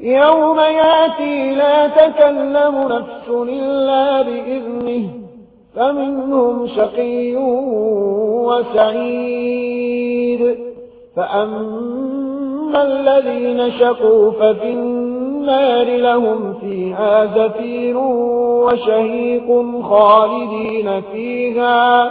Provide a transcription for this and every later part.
يوم ياتي لا تكلم نفس إلا بإذنه فمنهم شقي وسعيد. فأما الذين شقوا ففي النار لهم فيها زفير وشهيق خالدين فيها.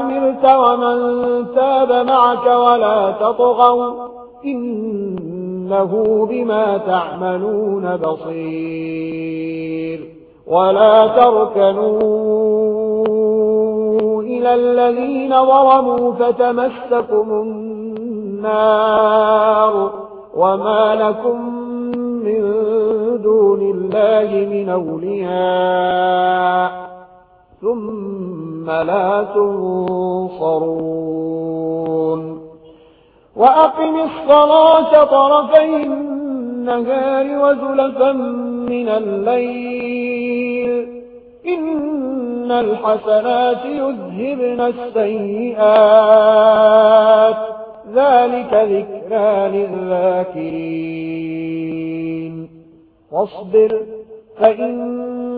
أمرت ومن تاب معك ولا تطغوا إنه بما تعملون بصير ولا تركنوا إلى الذين ظلموا فتمسكم النار وما لكم من دون الله من أولياء ثم لا تنصرون. وأقم الصلاة طرفي النهار وزلفا من الليل. إن الحسنات يذهبن السيئات. ذلك ذكرى للذاكرين. واصبر فإن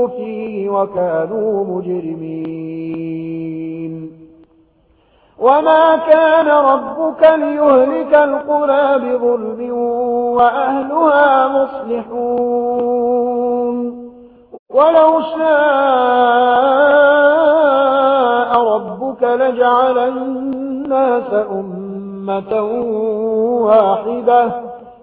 فسقوا فيه وكانوا مجرمين. وما كان ربك ليهلك القرى بظلم وأهلها مصلحون. ولو شاء ربك لجعل الناس أمة واحدة.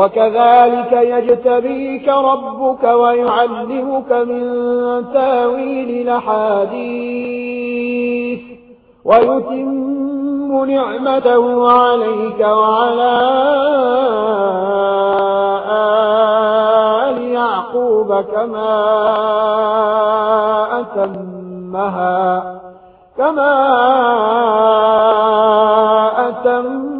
وكذلك يجتبيك ربك ويعلمك من تاويل الحديث ويتم نعمته عليك وعلى آل يعقوب كما أتمها كما أتمها